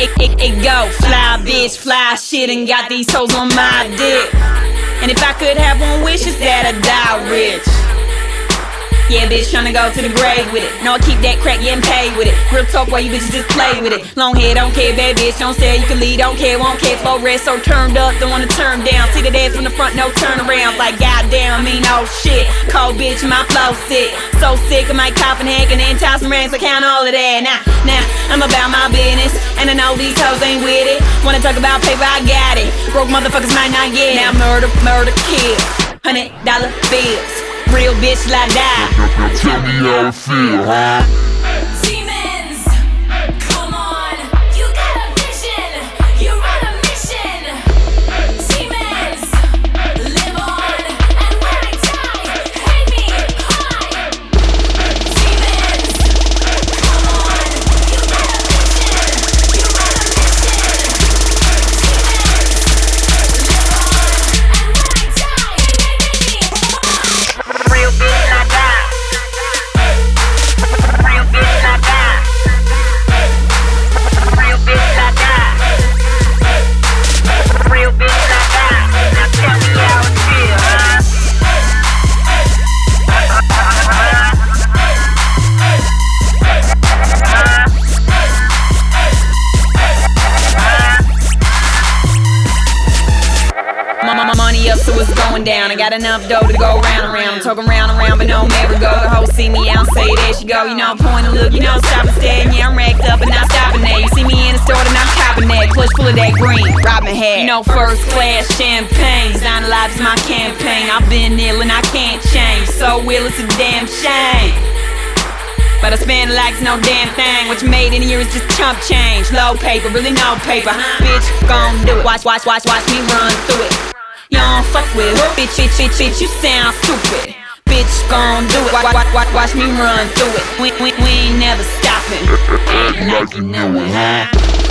it, it, it go. Fly bitch, fly shit, and got these hoes on my dick. And if I could have one wish, it's that I die rich. Yeah, bitch, tryna go to the grave with it. No, I keep that crack, getting paid with it. Real talk, why you bitches just play with it. Long hair, don't care, bad bitch, don't say you can lead, don't care, won't care. Flow red, so turned up, don't wanna turn down. See the ass from the front, no turn around. Like, goddamn, mean, oh shit. Cold bitch, my flow sick. So sick, I might cough and hack and then toss some rants, I count all of that. Now, now, I'm about my business, and I know these hoes ain't with it. Wanna talk about paper, I got it. Broke motherfuckers might not get it. Now, murder, murder, kill. Hundred dollar bills real bitch like that. Tell me how it feel, huh? Up, so it's going down. I got enough dough to go round and round. I'm talking round and round, but no never go. The hoe see me, don't say there she go. You know, point and look, you know, stop and stare. Yeah, I'm racked up and not stopping there. You see me in the store, and I'm copping that. Clutch full of that green, robbing head. You know, first class champagne. Design lives my campaign. I've been ill and I can't change. So ill, it's a damn shame. But I spend like no damn thing. What you made in year is just chump change. Low paper, really no paper. Bitch, gon' do it. Watch, watch, watch, watch me run through it. You don't fuck with bitch, bitch, bitch, bitch. You sound stupid. Bitch, gon' do it. Watch, watch, watch, watch me run through it. We, we, we ain't never stopping. Act like you know it, huh?